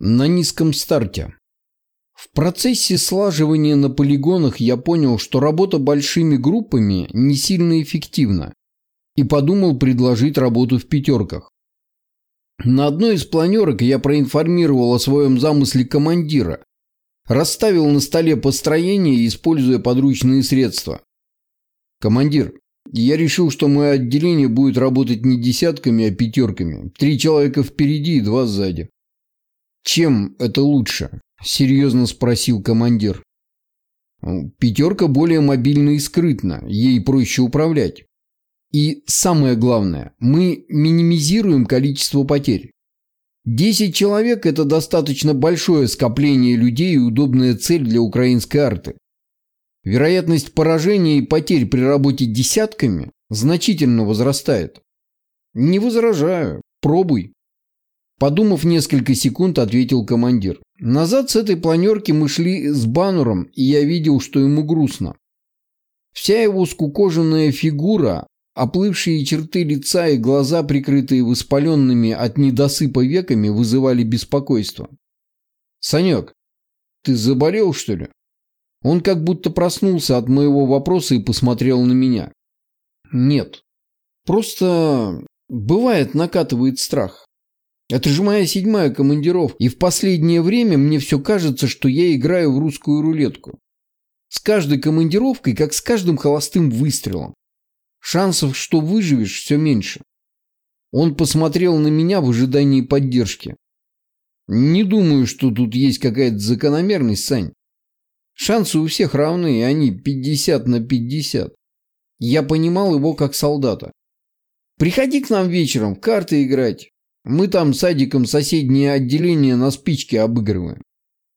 На низком старте. В процессе слаживания на полигонах я понял, что работа большими группами не сильно эффективна, и подумал предложить работу в пятерках. На одной из планерок я проинформировал о своем замысле командира, расставил на столе построение, используя подручные средства. «Командир, я решил, что мое отделение будет работать не десятками, а пятерками. Три человека впереди и два сзади. «Чем это лучше?» – серьезно спросил командир. «Пятерка более мобильна и скрытна, ей проще управлять. И самое главное, мы минимизируем количество потерь. Десять человек – это достаточно большое скопление людей и удобная цель для украинской арты. Вероятность поражения и потерь при работе десятками значительно возрастает. Не возражаю, пробуй. Подумав несколько секунд, ответил командир. Назад с этой планерки мы шли с Бануром, и я видел, что ему грустно. Вся его скукоженная фигура, оплывшие черты лица и глаза, прикрытые воспаленными от недосыпа веками, вызывали беспокойство. «Санек, ты заболел, что ли?» Он как будто проснулся от моего вопроса и посмотрел на меня. «Нет. Просто бывает накатывает страх. Это же моя седьмая командировка, и в последнее время мне все кажется, что я играю в русскую рулетку. С каждой командировкой, как с каждым холостым выстрелом. Шансов, что выживешь, все меньше. Он посмотрел на меня в ожидании поддержки. Не думаю, что тут есть какая-то закономерность, Сань. Шансы у всех равны, и они 50 на 50. Я понимал его как солдата. Приходи к нам вечером карты играть. Мы там с Адиком соседнее отделение на спичке обыгрываем.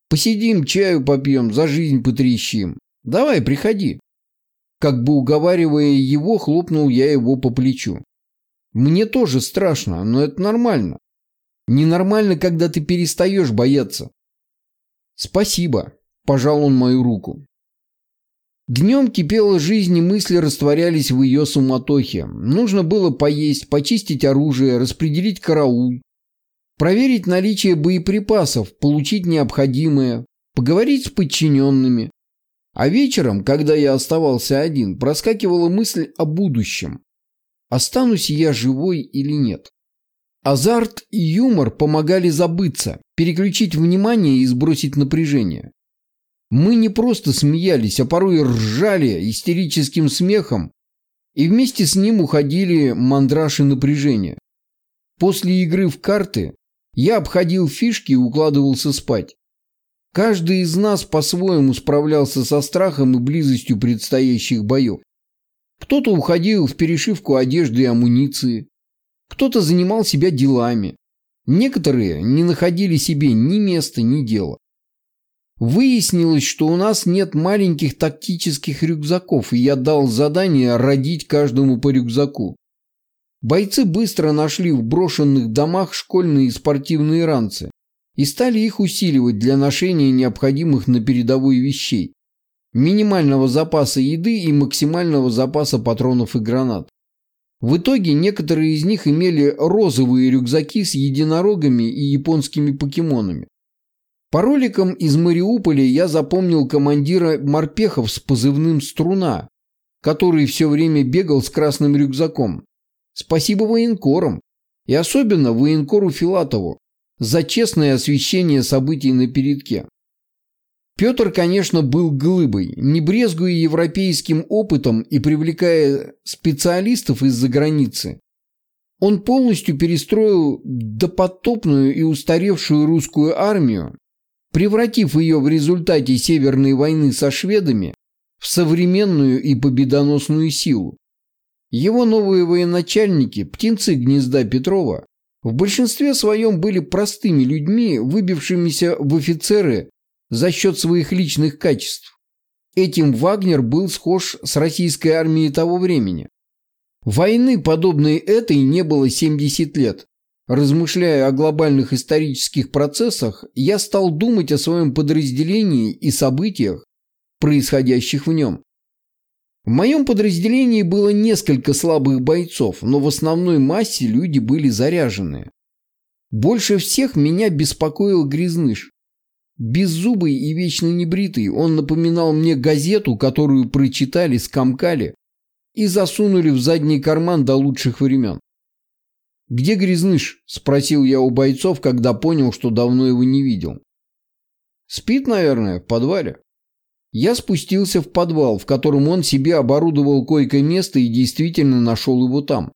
Посидим, чаю попьем, за жизнь потрещим. Давай, приходи. Как бы уговаривая его, хлопнул я его по плечу. Мне тоже страшно, но это нормально. Ненормально, когда ты перестаешь бояться. Спасибо, пожал он мою руку. Днем кипела жизнь, и мысли растворялись в ее суматохе. Нужно было поесть, почистить оружие, распределить караул, проверить наличие боеприпасов, получить необходимое, поговорить с подчиненными. А вечером, когда я оставался один, проскакивала мысль о будущем. Останусь я живой или нет? Азарт и юмор помогали забыться, переключить внимание и сбросить напряжение. Мы не просто смеялись, а порой ржали истерическим смехом, и вместе с ним уходили мандраж и напряжение. После игры в карты я обходил фишки и укладывался спать. Каждый из нас по-своему справлялся со страхом и близостью предстоящих боев. Кто-то уходил в перешивку одежды и амуниции, кто-то занимал себя делами. Некоторые не находили себе ни места, ни дела. Выяснилось, что у нас нет маленьких тактических рюкзаков, и я дал задание родить каждому по рюкзаку. Бойцы быстро нашли в брошенных домах школьные и спортивные ранцы и стали их усиливать для ношения необходимых на передовой вещей, минимального запаса еды и максимального запаса патронов и гранат. В итоге некоторые из них имели розовые рюкзаки с единорогами и японскими покемонами. По роликам из Мариуполя я запомнил командира морпехов с позывным «Струна», который все время бегал с красным рюкзаком. Спасибо военкорам, и особенно военкору Филатову, за честное освещение событий на передке. Петр, конечно, был глыбой, не брезгуя европейским опытом и привлекая специалистов из-за границы. Он полностью перестроил допотопную и устаревшую русскую армию превратив ее в результате Северной войны со шведами в современную и победоносную силу. Его новые военачальники, птенцы гнезда Петрова, в большинстве своем были простыми людьми, выбившимися в офицеры за счет своих личных качеств. Этим Вагнер был схож с российской армией того времени. Войны, подобной этой, не было 70 лет. Размышляя о глобальных исторических процессах, я стал думать о своем подразделении и событиях, происходящих в нем. В моем подразделении было несколько слабых бойцов, но в основной массе люди были заряженные. Больше всех меня беспокоил грязныш. Беззубый и вечно небритый, он напоминал мне газету, которую прочитали, скомкали и засунули в задний карман до лучших времен. «Где грязныш?» – спросил я у бойцов, когда понял, что давно его не видел. «Спит, наверное, в подвале». Я спустился в подвал, в котором он себе оборудовал койко-место и действительно нашел его там.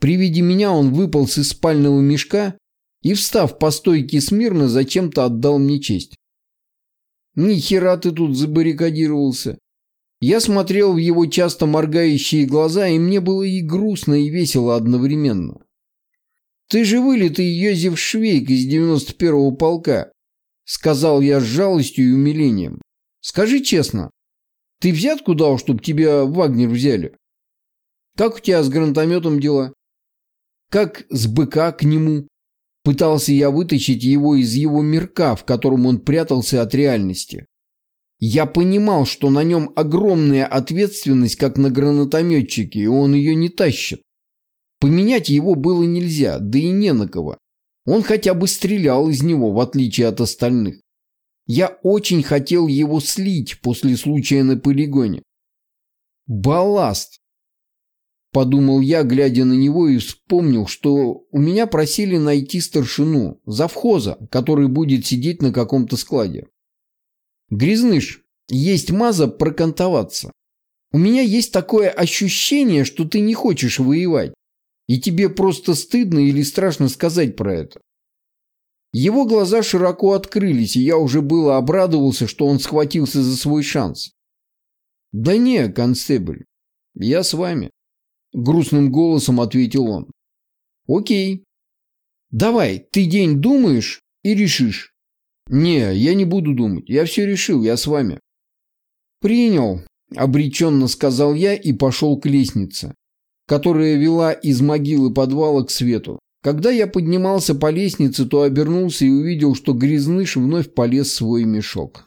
При виде меня он выполз из спального мешка и, встав по стойке смирно, зачем-то отдал мне честь. «Ни хера ты тут забаррикадировался!» Я смотрел в его часто моргающие глаза, и мне было и грустно, и весело одновременно. «Ты же вылитый Йозеф Швейк из 91-го полка», — сказал я с жалостью и умилением. «Скажи честно, ты взятку дал, чтоб тебя Вагнер взяли? Как у тебя с гранатометом дела? Как с быка к нему?» Пытался я вытащить его из его мирка, в котором он прятался от реальности. Я понимал, что на нем огромная ответственность, как на гранатометчике, и он ее не тащит. Поменять его было нельзя, да и не на кого. Он хотя бы стрелял из него, в отличие от остальных. Я очень хотел его слить после случая на полигоне. Балласт подумал я, глядя на него, и вспомнил, что у меня просили найти старшину, завхоза, который будет сидеть на каком-то складе. Грязныш, есть маза прокантоваться. У меня есть такое ощущение, что ты не хочешь воевать, и тебе просто стыдно или страшно сказать про это. Его глаза широко открылись, и я уже было обрадовался, что он схватился за свой шанс. «Да не, констебль, я с вами». Грустным голосом ответил он. Окей. Давай, ты день думаешь и решишь. Не, я не буду думать. Я все решил, я с вами. Принял, обреченно сказал я и пошел к лестнице, которая вела из могилы подвала к свету. Когда я поднимался по лестнице, то обернулся и увидел, что грязныш вновь полез в свой мешок.